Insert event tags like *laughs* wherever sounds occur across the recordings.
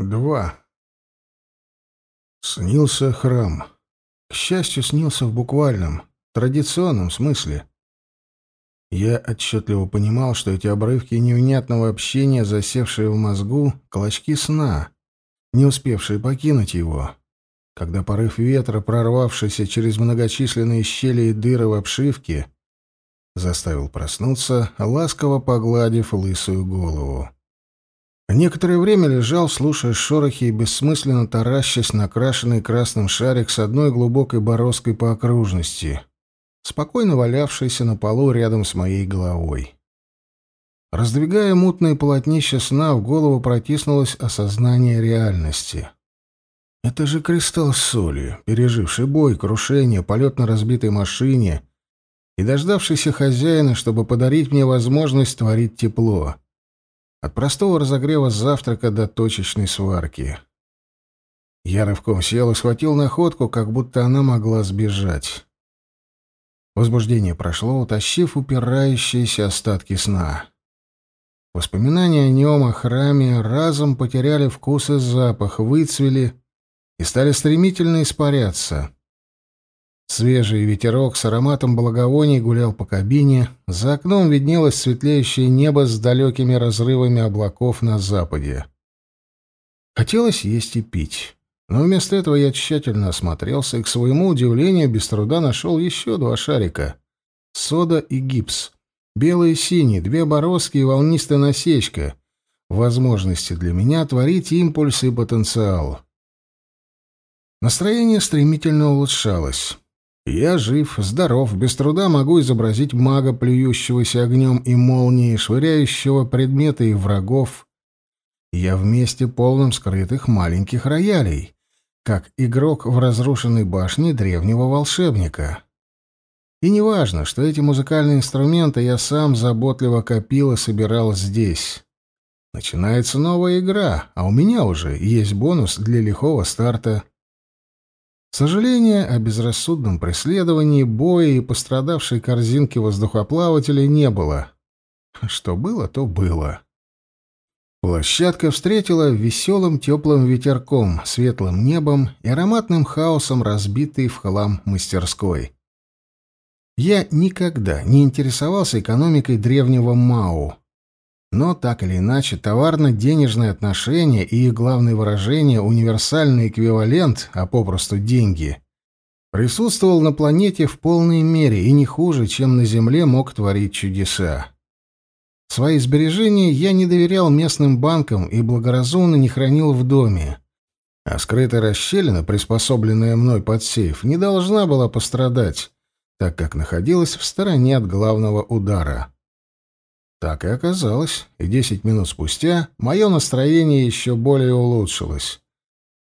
Два. Снился храм. К счастью, снился в буквальном, традиционном смысле. Я отчетливо понимал, что эти обрывки невнятного общения, засевшие в мозгу, клочки сна, не успевшие покинуть его. Когда порыв ветра, прорвавшийся через многочисленные щели и дыры в обшивке, заставил проснуться, ласково погладив лысую голову. Некоторое время лежал, слушая шорохи и бессмысленно таращась на крашеный красным шарик с одной глубокой бороздкой по окружности, спокойно валявшийся на полу рядом с моей головой. Раздвигая мутные полотнища сна, в голову протиснулось осознание реальности. Это же кристалл соли, переживший бой, крушение, полет на разбитой машине и дождавшийся хозяина, чтобы подарить мне возможность творить тепло. От простого разогрева завтрака до точечной сварки. Я рывком сел и схватил находку, как будто она могла сбежать. Возбуждение прошло, утащив упирающиеся остатки сна. Воспоминания о нем, о храме, разом потеряли вкус и запах, выцвели и стали стремительно испаряться. Свежий ветерок с ароматом благовоний гулял по кабине, за окном виднелось светлеющее небо с далекими разрывами облаков на западе. Хотелось есть и пить, но вместо этого я тщательно осмотрелся и, к своему удивлению, без труда нашел еще два шарика — сода и гипс. Белый и синий, две бороздки и волнистая насечка. Возможности для меня творить импульсы и потенциал. Настроение стремительно улучшалось. Я жив, здоров, без труда могу изобразить мага, плюющегося огнем и молнией, швыряющего предметы и врагов. Я вместе полном скрытых маленьких роялей, как игрок в разрушенной башне древнего волшебника. И неважно, что эти музыкальные инструменты я сам заботливо копил и собирал здесь. Начинается новая игра, а у меня уже есть бонус для лихого старта — Сожаления о безрассудном преследовании, бое и пострадавшей корзинке воздухоплавателей не было. Что было, то было. Площадка встретила веселым теплым ветерком, светлым небом и ароматным хаосом разбитой в хлам мастерской. Я никогда не интересовался экономикой древнего Мау, но так или иначе, товарно-денежные отношения и их главное выражение, универсальный эквивалент, а попросту деньги, присутствовал на планете в полной мере и не хуже, чем на Земле мог творить чудеса. Свои сбережения я не доверял местным банкам и благоразумно не хранил в доме. А скрытая расщелина, приспособленная мной под сейф, не должна была пострадать, так как находилась в стороне от главного удара. Так и оказалось, и десять минут спустя мое настроение еще более улучшилось.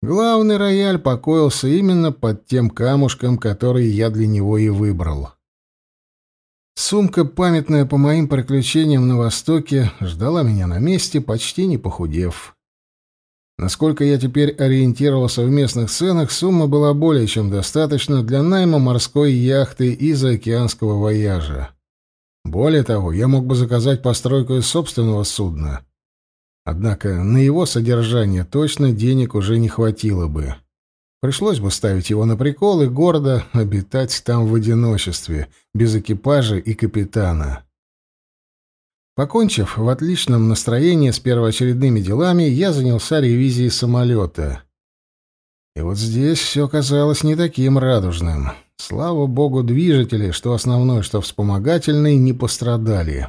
Главный рояль покоился именно под тем камушком, который я для него и выбрал. Сумка, памятная по моим приключениям на Востоке, ждала меня на месте, почти не похудев. Насколько я теперь ориентировался в местных ценах, сумма была более чем достаточна для найма морской яхты и заокеанского вояжа. Более того, я мог бы заказать постройку из собственного судна. Однако на его содержание точно денег уже не хватило бы. Пришлось бы ставить его на прикол и гордо обитать там в одиночестве, без экипажа и капитана. Покончив в отличном настроении с первоочередными делами, я занялся ревизией самолета. И вот здесь все казалось не таким радужным. Слава богу, движители, что основной, что вспомогательный, не пострадали.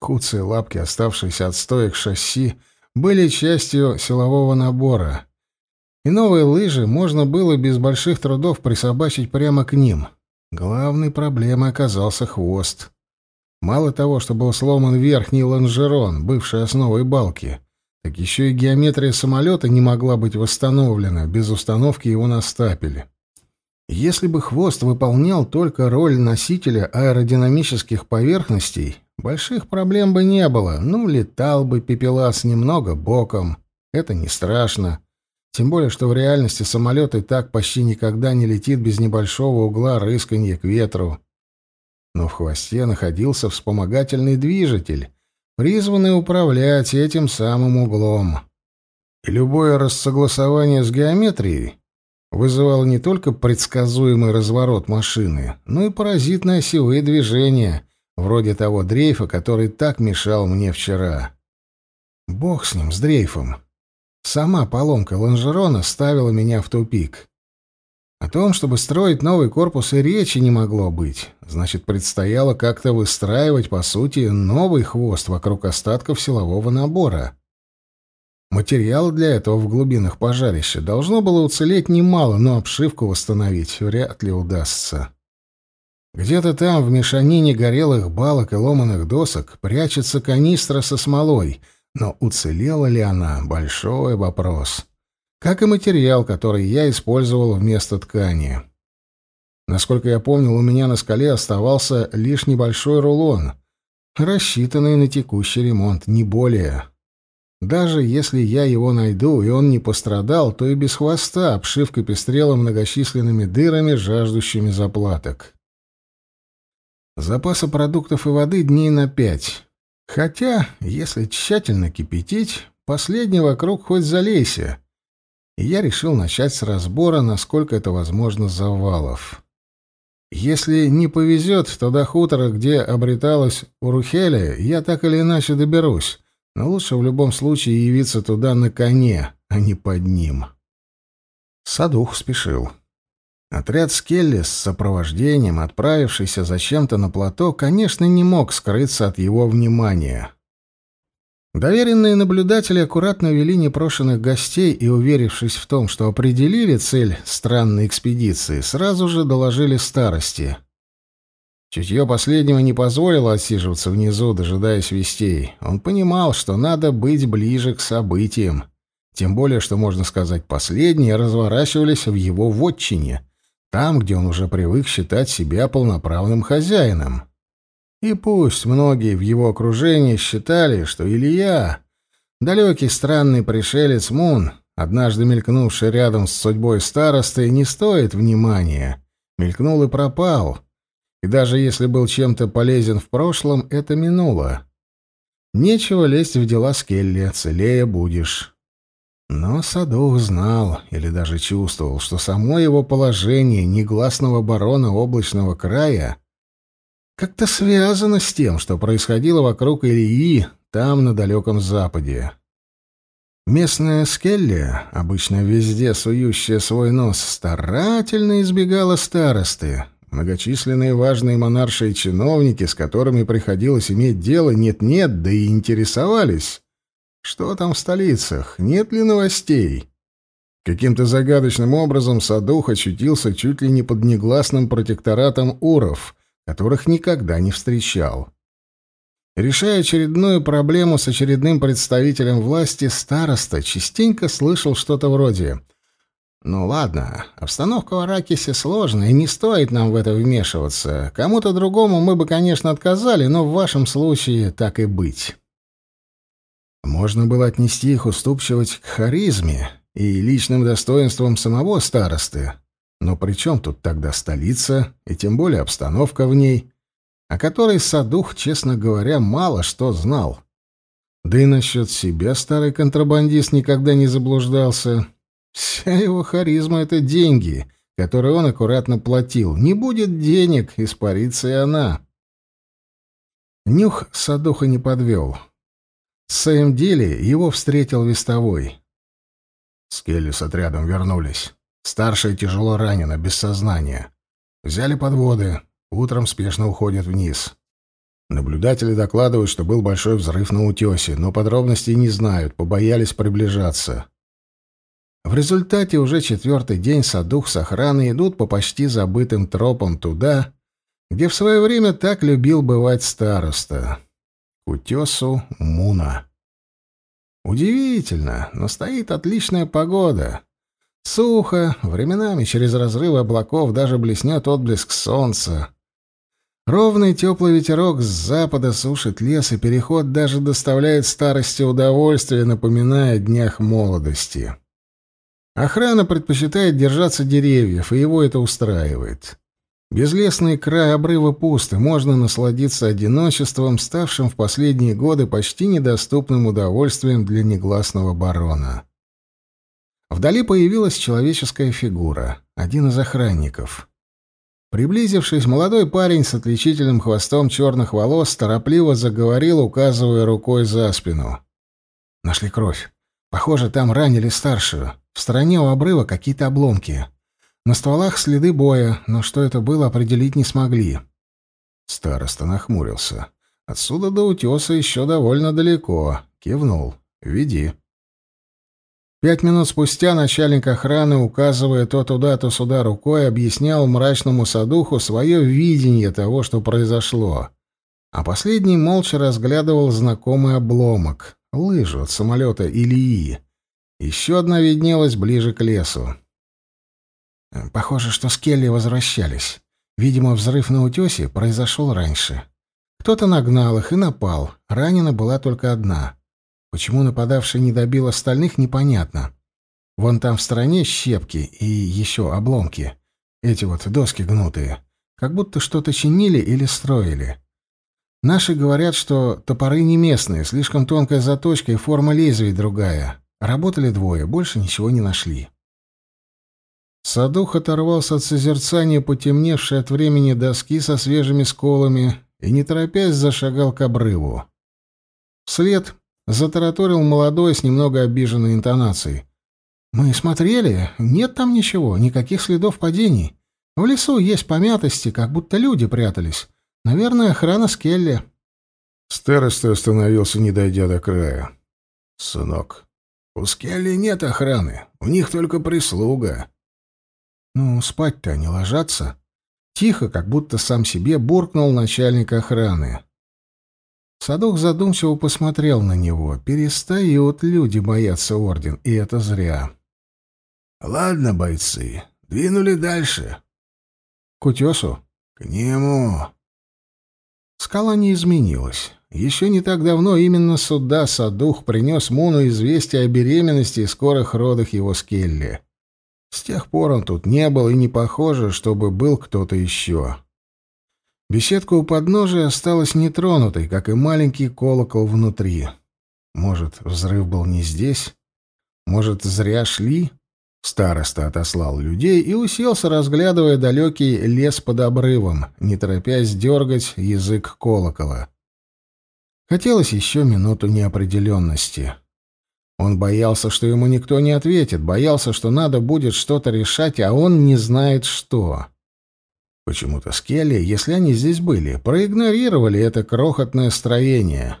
Куцые лапки, оставшиеся от стоек шасси, были частью силового набора. И новые лыжи можно было без больших трудов присобачить прямо к ним. Главной проблемой оказался хвост. Мало того, что был сломан верхний лонжерон, бывший основой балки, так еще и геометрия самолета не могла быть восстановлена без установки его на стапель. Если бы хвост выполнял только роль носителя аэродинамических поверхностей, больших проблем бы не было. Ну, летал бы пепелас немного боком. Это не страшно. Тем более, что в реальности самолет и так почти никогда не летит без небольшого угла рысканья к ветру. Но в хвосте находился вспомогательный движитель, призванный управлять этим самым углом. И любое рассогласование с геометрией вызывало не только предсказуемый разворот машины, но и паразитные осевые движения, вроде того дрейфа, который так мешал мне вчера. Бог с ним, с дрейфом. Сама поломка лонжерона ставила меня в тупик. О том, чтобы строить новый корпус, и речи не могло быть. Значит, предстояло как-то выстраивать, по сути, новый хвост вокруг остатков силового набора. Материала для этого в глубинах пожарища должно было уцелеть немало, но обшивку восстановить вряд ли удастся. Где-то там, в мешанине горелых балок и ломаных досок, прячется канистра со смолой, но уцелела ли она — большой вопрос как и материал, который я использовал вместо ткани. Насколько я помнил, у меня на скале оставался лишь небольшой рулон, рассчитанный на текущий ремонт, не более. Даже если я его найду, и он не пострадал, то и без хвоста обшивка пестрела многочисленными дырами, жаждущими заплаток. Запаса продуктов и воды дней на пять. Хотя, если тщательно кипятить, последний вокруг хоть залейся и я решил начать с разбора, насколько это возможно, завалов. Если не повезет, то до хутора, где обреталась Урухеля, я так или иначе доберусь, но лучше в любом случае явиться туда на коне, а не под ним. Садух спешил. Отряд Скелли с сопровождением, отправившийся зачем-то на плато, конечно, не мог скрыться от его внимания. Доверенные наблюдатели аккуратно вели непрошенных гостей и, уверившись в том, что определили цель странной экспедиции, сразу же доложили старости. Чутье последнего не позволило отсиживаться внизу, дожидаясь вестей. Он понимал, что надо быть ближе к событиям. Тем более, что, можно сказать, последние разворачивались в его вотчине, там, где он уже привык считать себя полноправным хозяином. И пусть многие в его окружении считали, что Илья, далекий странный пришелец Мун, однажды мелькнувший рядом с судьбой старосты, не стоит внимания, мелькнул и пропал. И даже если был чем-то полезен в прошлом, это минуло. Нечего лезть в дела Скелли, целее будешь. Но Садух знал или даже чувствовал, что само его положение негласного барона облачного края как-то связано с тем, что происходило вокруг Ильи там, на далеком западе. Местная Скелли, обычно везде сующая свой нос, старательно избегала старосты. Многочисленные важные монаршие чиновники, с которыми приходилось иметь дело, нет-нет, да и интересовались. Что там в столицах? Нет ли новостей? Каким-то загадочным образом Садух очутился чуть ли не под негласным протекторатом Уров, которых никогда не встречал. Решая очередную проблему с очередным представителем власти, староста частенько слышал что-то вроде «Ну ладно, обстановка в Аракисе сложная, не стоит нам в это вмешиваться. Кому-то другому мы бы, конечно, отказали, но в вашем случае так и быть». Можно было отнести их уступчивость к харизме и личным достоинствам самого старосты, но при чем тут тогда столица, и тем более обстановка в ней, о которой Садух, честно говоря, мало что знал. Да и насчет себя старый контрабандист никогда не заблуждался. Вся его харизма — это деньги, которые он аккуратно платил. Не будет денег, испарится и она. Нюх Садуха не подвел. В своем деле его встретил вестовой. Скелли с отрядом вернулись. Старшая тяжело ранена, без сознания. Взяли подводы. Утром спешно уходят вниз. Наблюдатели докладывают, что был большой взрыв на утесе, но подробностей не знают, побоялись приближаться. В результате уже четвертый день Садух с охраной идут по почти забытым тропам туда, где в свое время так любил бывать староста. К утесу Муна. Удивительно, но стоит отличная погода. Сухо, временами через разрывы облаков даже блеснет отблеск солнца. Ровный теплый ветерок с запада сушит лес, и переход даже доставляет старости удовольствие, напоминая о днях молодости. Охрана предпочитает держаться деревьев, и его это устраивает. Безлесный край обрыва пуст, и можно насладиться одиночеством, ставшим в последние годы почти недоступным удовольствием для негласного барона. Вдали появилась человеческая фигура, один из охранников. Приблизившись, молодой парень с отличительным хвостом черных волос торопливо заговорил, указывая рукой за спину. Нашли кровь. Похоже, там ранили старшую. В стороне у обрыва какие-то обломки. На стволах следы боя, но что это было, определить не смогли. Староста нахмурился. Отсюда до утеса еще довольно далеко. Кивнул. «Веди». Пять минут спустя начальник охраны, указывая то туда, то сюда рукой, объяснял мрачному садуху свое видение того, что произошло. А последний молча разглядывал знакомый обломок — лыжу от самолета Ильи. Еще одна виднелась ближе к лесу. Похоже, что с Келли возвращались. Видимо, взрыв на утесе произошел раньше. Кто-то нагнал их и напал. Ранена была только одна. Почему нападавший не добил остальных, непонятно. Вон там в стороне щепки и еще обломки. Эти вот доски гнутые. Как будто что-то чинили или строили. Наши говорят, что топоры не местные, слишком тонкая заточка и форма лезвий другая. Работали двое, больше ничего не нашли. Садух оторвался от созерцания потемневшей от времени доски со свежими сколами и, не торопясь, зашагал к обрыву. Вслед затараторил молодой с немного обиженной интонацией. «Мы смотрели, нет там ничего, никаких следов падений. В лесу есть помятости, как будто люди прятались. Наверное, охрана Скелли». Староста остановился, не дойдя до края. «Сынок, у Скелли нет охраны, у них только прислуга». «Ну, спать-то они ложатся». Тихо, как будто сам себе буркнул начальник охраны. Садок задумчиво посмотрел на него. Перестают люди бояться орден, и это зря. «Ладно, бойцы, двинули дальше». «К утесу?» «К нему». Скала не изменилась. Еще не так давно именно сюда Садух принес Муну известие о беременности и скорых родах его скелли. С тех пор он тут не был, и не похоже, чтобы был кто-то еще. Беседка у подножия осталась нетронутой, как и маленький колокол внутри. Может, взрыв был не здесь? Может, зря шли? Староста отослал людей и уселся, разглядывая далекий лес под обрывом, не торопясь дергать язык колокола. Хотелось еще минуту неопределенности. Он боялся, что ему никто не ответит, боялся, что надо будет что-то решать, а он не знает что. Почему-то Скелли, если они здесь были, проигнорировали это крохотное строение.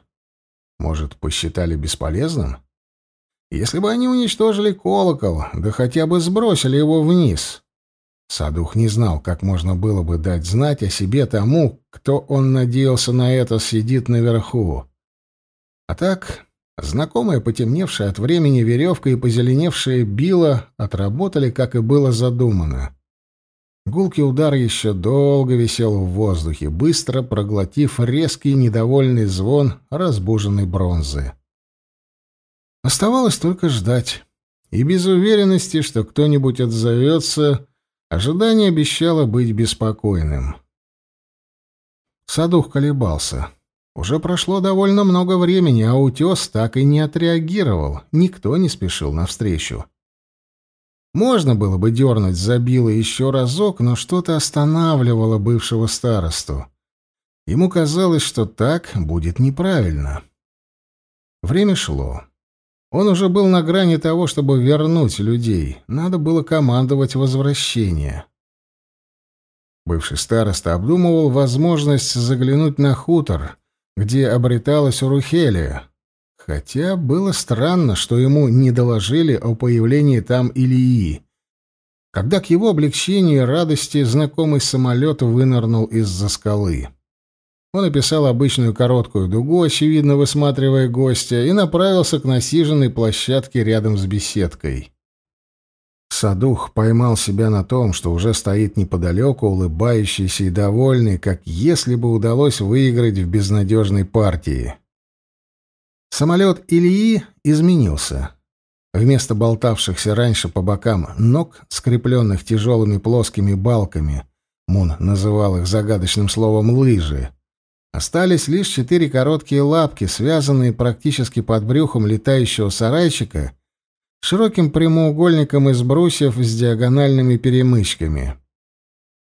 Может, посчитали бесполезным? Если бы они уничтожили колокол, да хотя бы сбросили его вниз. Садух не знал, как можно было бы дать знать о себе тому, кто, он надеялся на это, сидит наверху. А так Знакомая, потемневшая от времени веревка и позеленевшая била отработали, как и было задумано. Гулкий удар еще долго висел в воздухе, быстро проглотив резкий недовольный звон разбуженной бронзы. Оставалось только ждать. И без уверенности, что кто-нибудь отзовется, ожидание обещало быть беспокойным. Садух колебался. Уже прошло довольно много времени, а утес так и не отреагировал, никто не спешил навстречу. Можно было бы дернуть забило еще разок, но что-то останавливало бывшего старосту. Ему казалось, что так будет неправильно. Время шло. Он уже был на грани того, чтобы вернуть людей. Надо было командовать возвращение. Бывший староста обдумывал возможность заглянуть на хутор — где обреталась Урухелия. Хотя было странно, что ему не доложили о появлении там Ильи. Когда к его облегчению и радости знакомый самолет вынырнул из-за скалы. Он описал обычную короткую дугу, очевидно высматривая гостя, и направился к насиженной площадке рядом с беседкой. Садух поймал себя на том, что уже стоит неподалеку, улыбающийся и довольный, как если бы удалось выиграть в безнадежной партии. Самолет Ильи изменился. Вместо болтавшихся раньше по бокам ног, скрепленных тяжелыми плоскими балками, Мун называл их загадочным словом «лыжи», остались лишь четыре короткие лапки, связанные практически под брюхом летающего сарайчика — широким прямоугольником из брусьев с диагональными перемычками.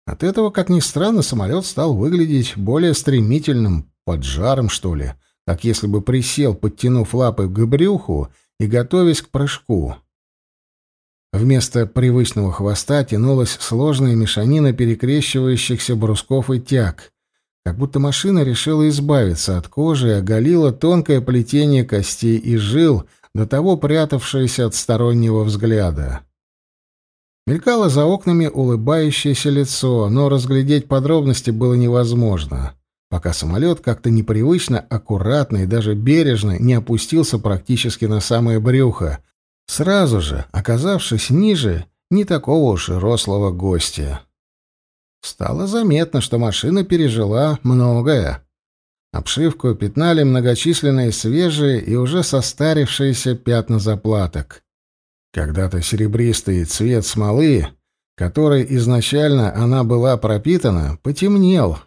От этого, как ни странно, самолет стал выглядеть более стремительным, под жаром, что ли, как если бы присел, подтянув лапы к брюху и готовясь к прыжку. Вместо привычного хвоста тянулась сложная мешанина перекрещивающихся брусков и тяг, как будто машина решила избавиться от кожи и оголила тонкое плетение костей и жил, до того прятавшееся от стороннего взгляда. Мелькало за окнами улыбающееся лицо, но разглядеть подробности было невозможно, пока самолет как-то непривычно, аккуратно и даже бережно не опустился практически на самое брюхо, сразу же оказавшись ниже не такого уж и рослого гостя. Стало заметно, что машина пережила многое. Обшивку пятнали многочисленные свежие и уже состарившиеся пятна заплаток. Когда-то серебристый цвет смолы, которой изначально она была пропитана, потемнел,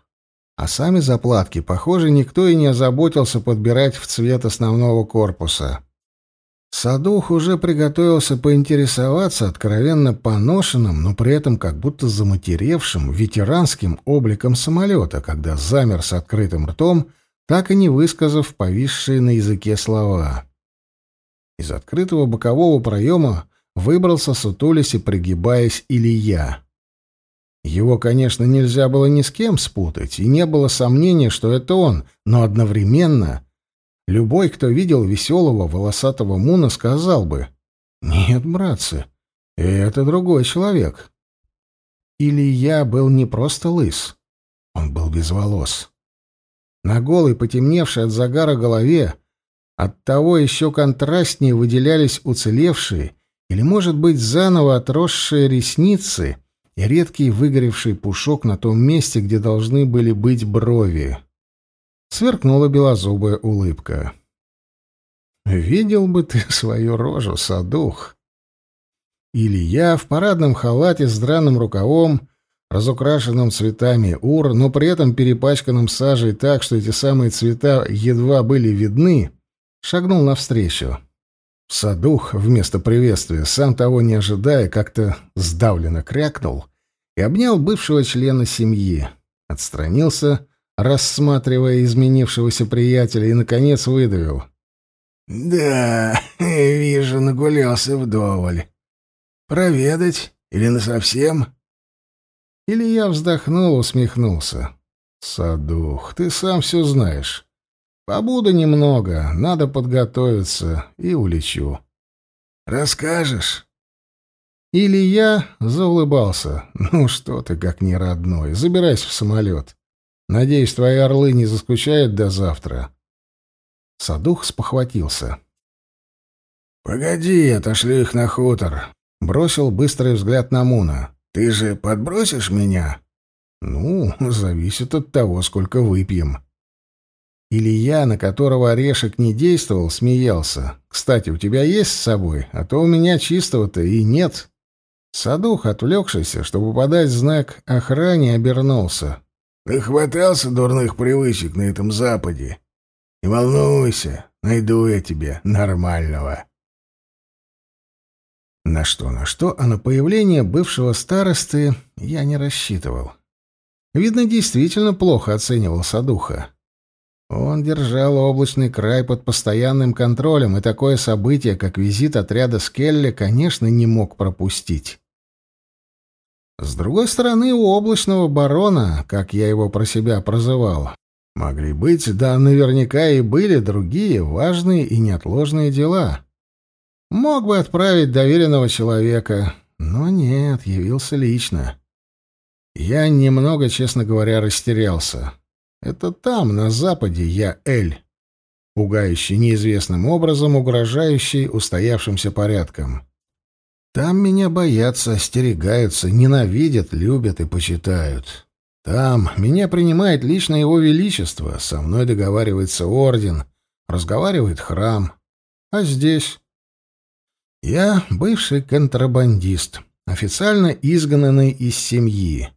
а сами заплатки, похоже, никто и не озаботился подбирать в цвет основного корпуса. Садух уже приготовился поинтересоваться откровенно поношенным, но при этом как будто заматеревшим ветеранским обликом самолета, когда замер с открытым ртом, так и не высказав повисшие на языке слова. Из открытого бокового проема выбрался сутулясь и пригибаясь Илья. Его, конечно, нельзя было ни с кем спутать, и не было сомнения, что это он, но одновременно Любой, кто видел веселого волосатого Муна, сказал бы, «Нет, братцы, это другой человек». Или я был не просто лыс, он был без волос. На голой, потемневшей от загара голове, от того еще контрастнее выделялись уцелевшие или, может быть, заново отросшие ресницы и редкий выгоревший пушок на том месте, где должны были быть брови сверкнула белозубая улыбка. «Видел бы ты свою рожу, садух!» Илья в парадном халате с драным рукавом, разукрашенным цветами ур, но при этом перепачканным сажей так, что эти самые цвета едва были видны, шагнул навстречу. Садух вместо приветствия, сам того не ожидая, как-то сдавленно крякнул и обнял бывшего члена семьи. Отстранился, рассматривая изменившегося приятеля, и, наконец, выдавил. «Да, *laughs* вижу, нагулялся вдоволь. Проведать или насовсем?» Или я вздохнул, усмехнулся. «Садух, ты сам все знаешь. Побуду немного, надо подготовиться, и улечу». «Расскажешь?» Или я заулыбался. «Ну что ты, как не родной, забирайся в самолет. Надеюсь, твои орлы не заскучают до завтра. Садух спохватился. «Погоди, отошлю их на хутор», — бросил быстрый взгляд на Муна. «Ты же подбросишь меня?» «Ну, зависит от того, сколько выпьем». Илья, на которого орешек не действовал, смеялся. «Кстати, у тебя есть с собой? А то у меня чистого-то и нет». Садух, отвлекшийся, чтобы подать знак охране, обернулся. Нахватался дурных привычек на этом Западе. Не волнуйся, найду я тебе нормального. На что, на что, а на появление бывшего старосты я не рассчитывал. Видно, действительно плохо оценивал Садуха. Он держал облачный край под постоянным контролем, и такое событие, как визит отряда Скелли, конечно, не мог пропустить. С другой стороны, у облачного барона, как я его про себя прозывал, могли быть, да наверняка и были другие важные и неотложные дела. Мог бы отправить доверенного человека, но нет, явился лично. Я немного, честно говоря, растерялся. Это там, на западе, я Эль, пугающий неизвестным образом, угрожающий устоявшимся порядком. Там меня боятся, остерегаются, ненавидят, любят и почитают. Там меня принимает лично его величество, со мной договаривается орден, разговаривает храм. А здесь... Я бывший контрабандист, официально изгнанный из семьи.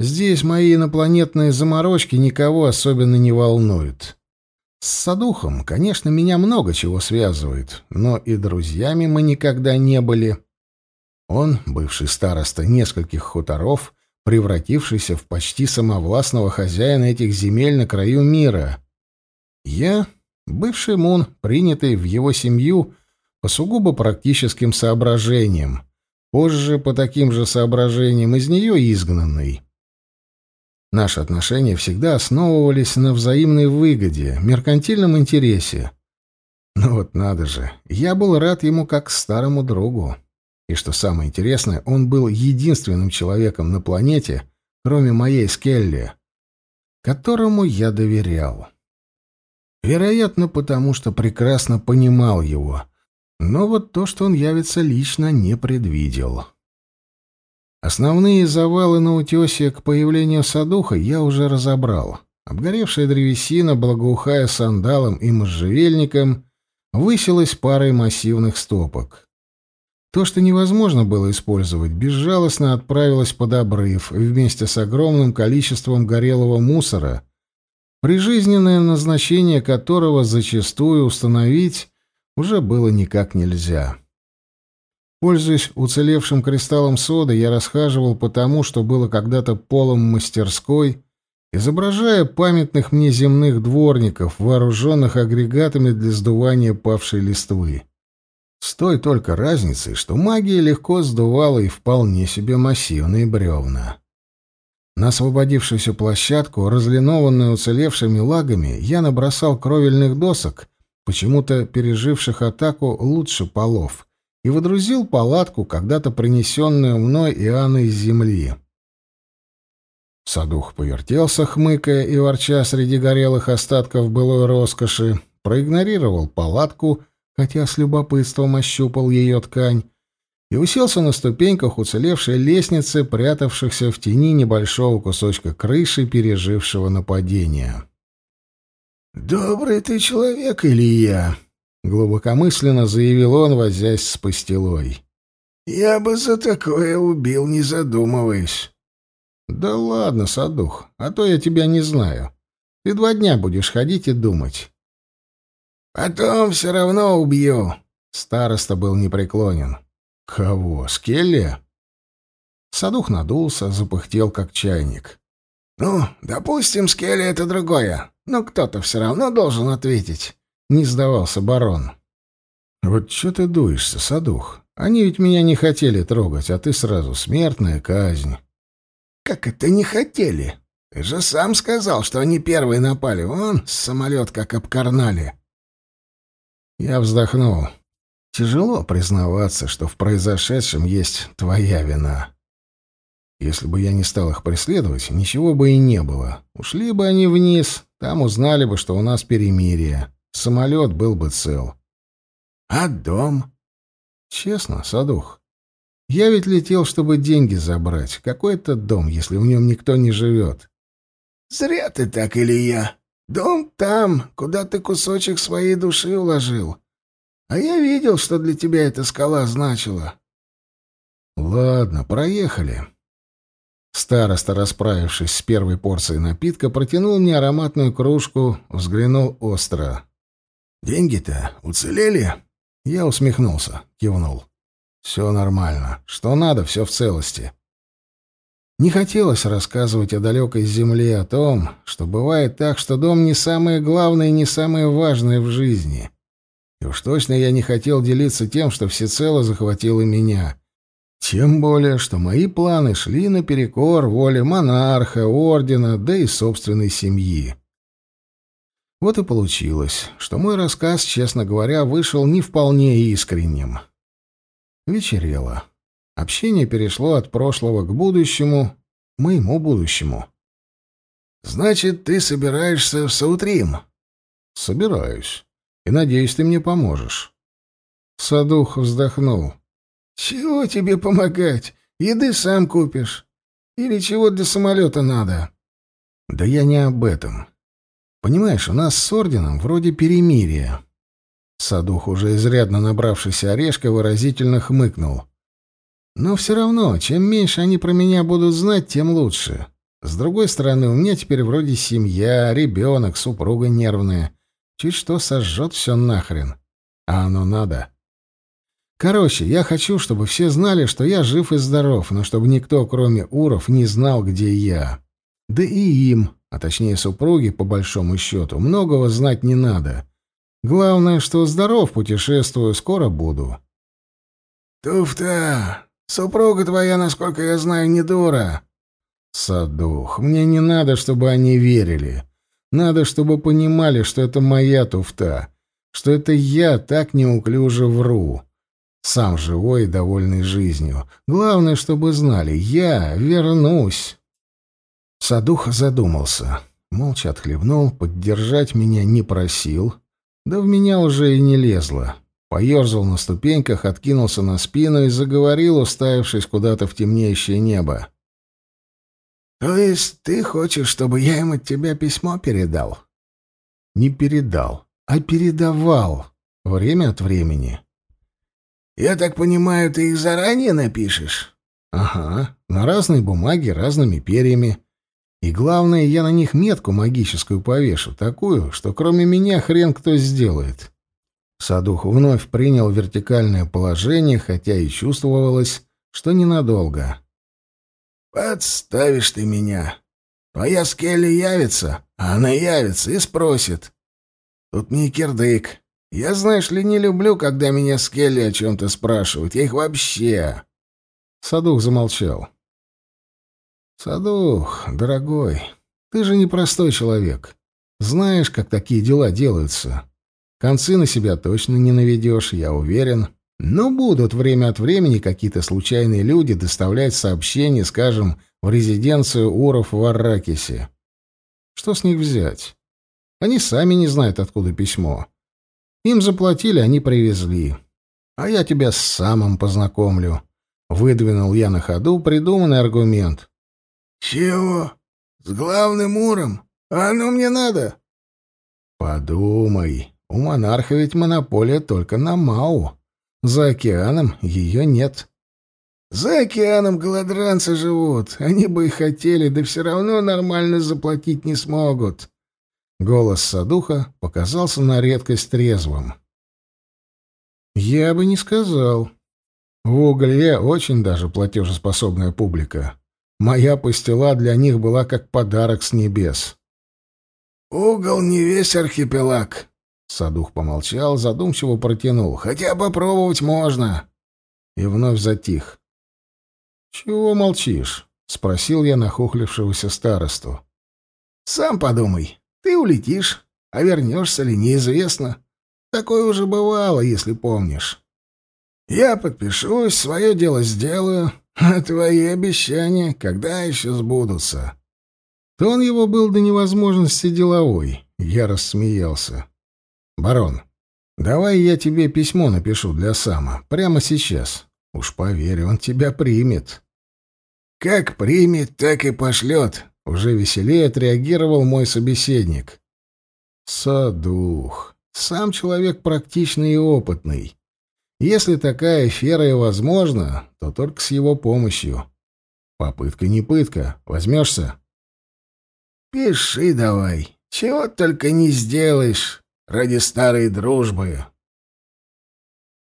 Здесь мои инопланетные заморочки никого особенно не волнуют. С Садухом, конечно, меня много чего связывает, но и друзьями мы никогда не были. Он, бывший староста нескольких хуторов, превратившийся в почти самовластного хозяина этих земель на краю мира. Я, бывший мун, принятый в его семью по сугубо практическим соображениям, позже по таким же соображениям из нее изгнанный. Наши отношения всегда основывались на взаимной выгоде, меркантильном интересе. Но вот надо же, я был рад ему как старому другу. И что самое интересное, он был единственным человеком на планете, кроме моей Скелли, которому я доверял. Вероятно, потому что прекрасно понимал его. Но вот то, что он явится лично, не предвидел. Основные завалы на утесе к появлению садуха я уже разобрал. Обгоревшая древесина, благоухая сандалом и можжевельником, высилась парой массивных стопок. То, что невозможно было использовать, безжалостно отправилось под обрыв вместе с огромным количеством горелого мусора, прижизненное назначение которого зачастую установить уже было никак нельзя. Пользуясь уцелевшим кристаллом соды, я расхаживал по тому, что было когда-то полом мастерской, изображая памятных мне земных дворников, вооруженных агрегатами для сдувания павшей листвы. С той только разницей, что магия легко сдувала и вполне себе массивные бревна. На освободившуюся площадку, разлинованную уцелевшими лагами, я набросал кровельных досок, почему-то переживших атаку лучше полов, и водрузил палатку, когда-то принесенную мной и Анной из земли. Садух повертелся, хмыкая и ворча среди горелых остатков былой роскоши, проигнорировал палатку — хотя с любопытством ощупал ее ткань, и уселся на ступеньках уцелевшей лестницы, прятавшихся в тени небольшого кусочка крыши, пережившего нападение. «Добрый ты человек, Илья!» — глубокомысленно заявил он, возясь с пастилой. «Я бы за такое убил, не задумываясь». «Да ладно, Садух, а то я тебя не знаю. Ты два дня будешь ходить и думать. Потом все равно убью. Староста был непреклонен. Кого? Скелли? Садух надулся, запыхтел, как чайник. «Ну, допустим, Скелли — это другое. Но кто-то все равно должен ответить», — не сдавался барон. «Вот что ты дуешься, Садух? Они ведь меня не хотели трогать, а ты сразу смертная казнь». «Как это не хотели? Ты же сам сказал, что они первые напали. Вон, самолет как обкарнали». Я вздохнул. Тяжело признаваться, что в произошедшем есть твоя вина. Если бы я не стал их преследовать, ничего бы и не было. Ушли бы они вниз, там узнали бы, что у нас перемирие. Самолет был бы цел. А дом? Честно, Садух, я ведь летел, чтобы деньги забрать. Какой это дом, если в нем никто не живет? Зря ты так, Илья. Дом там, куда ты кусочек своей души уложил. А я видел, что для тебя эта скала значила. Ладно, проехали. Староста, расправившись с первой порцией напитка, протянул мне ароматную кружку, взглянул остро. «Деньги-то уцелели?» Я усмехнулся, кивнул. «Все нормально. Что надо, все в целости. Не хотелось рассказывать о далекой земле, о том, что бывает так, что дом не самое главное и не самое важное в жизни. И уж точно я не хотел делиться тем, что всецело захватило меня. Тем более, что мои планы шли наперекор воле монарха, ордена, да и собственной семьи. Вот и получилось, что мой рассказ, честно говоря, вышел не вполне искренним. Вечерело. Общение перешло от прошлого к будущему, моему будущему. «Значит, ты собираешься в Саутрим?» «Собираюсь. И надеюсь, ты мне поможешь». Садух вздохнул. «Чего тебе помогать? Еды сам купишь. Или чего для самолета надо?» «Да я не об этом. Понимаешь, у нас с орденом вроде перемирия». Садух, уже изрядно набравшийся орешка, выразительно хмыкнул. Но все равно, чем меньше они про меня будут знать, тем лучше. С другой стороны, у меня теперь вроде семья, ребенок, супруга нервная. Чуть что сожжет все нахрен. А оно надо. Короче, я хочу, чтобы все знали, что я жив и здоров, но чтобы никто, кроме уров, не знал, где я. Да и им, а точнее супруге, по большому счету, многого знать не надо. Главное, что здоров, путешествую, скоро буду. «Туфта! Супруга твоя, насколько я знаю, не дура!» «Садух, мне не надо, чтобы они верили. Надо, чтобы понимали, что это моя туфта, что это я так неуклюже вру. Сам живой и довольный жизнью. Главное, чтобы знали, я вернусь». Садух задумался. Молча отхлебнул, поддержать меня не просил. Да в меня уже и не лезло. Поерзал на ступеньках, откинулся на спину и заговорил, уставившись куда-то в темнеющее небо. «То есть ты хочешь, чтобы я им от тебя письмо передал?» «Не передал, а передавал. Время от времени». «Я так понимаю, ты их заранее напишешь?» «Ага, на разной бумаге, разными перьями. И главное, я на них метку магическую повешу, такую, что кроме меня хрен кто сделает». Садух вновь принял вертикальное положение, хотя и чувствовалось, что ненадолго. «Подставишь ты меня. Твоя Скелли явится, а она явится и спросит. Тут мне кирдык. Я, знаешь ли, не люблю, когда меня Скелли о чем-то спрашивают. Я их вообще...» Садух замолчал. «Садух, дорогой, ты же непростой человек. Знаешь, как такие дела делаются. Концы на себя точно не наведешь, я уверен. Но будут время от времени какие-то случайные люди доставлять сообщения, скажем, в резиденцию Уров в Арракисе. Что с них взять? Они сами не знают, откуда письмо. Им заплатили, они привезли. А я тебя с самым познакомлю. Выдвинул я на ходу придуманный аргумент. «Чего? С главным Уром? А оно мне надо?» «Подумай. У монарха ведь монополия только на Мау. За океаном ее нет. За океаном голодранцы живут. Они бы и хотели, да все равно нормально заплатить не смогут. Голос Садуха показался на редкость трезвым. Я бы не сказал. В угле очень даже платежеспособная публика. Моя пастила для них была как подарок с небес. «Угол не весь архипелаг», Садух помолчал, задумчиво протянул. «Хотя попробовать можно!» И вновь затих. «Чего молчишь?» — спросил я нахохлившегося старосту. «Сам подумай. Ты улетишь, а вернешься ли, неизвестно. Такое уже бывало, если помнишь. Я подпишусь, свое дело сделаю, а твои обещания когда еще сбудутся?» Тон его был до невозможности деловой. Я рассмеялся. «Барон, давай я тебе письмо напишу для Сама. Прямо сейчас. Уж поверь, он тебя примет». «Как примет, так и пошлет», — уже веселее отреагировал мой собеседник. «Садух. Сам человек практичный и опытный. Если такая афера и возможна, то только с его помощью. Попытка не пытка. Возьмешься?» «Пиши давай. Чего только не сделаешь ради старой дружбы.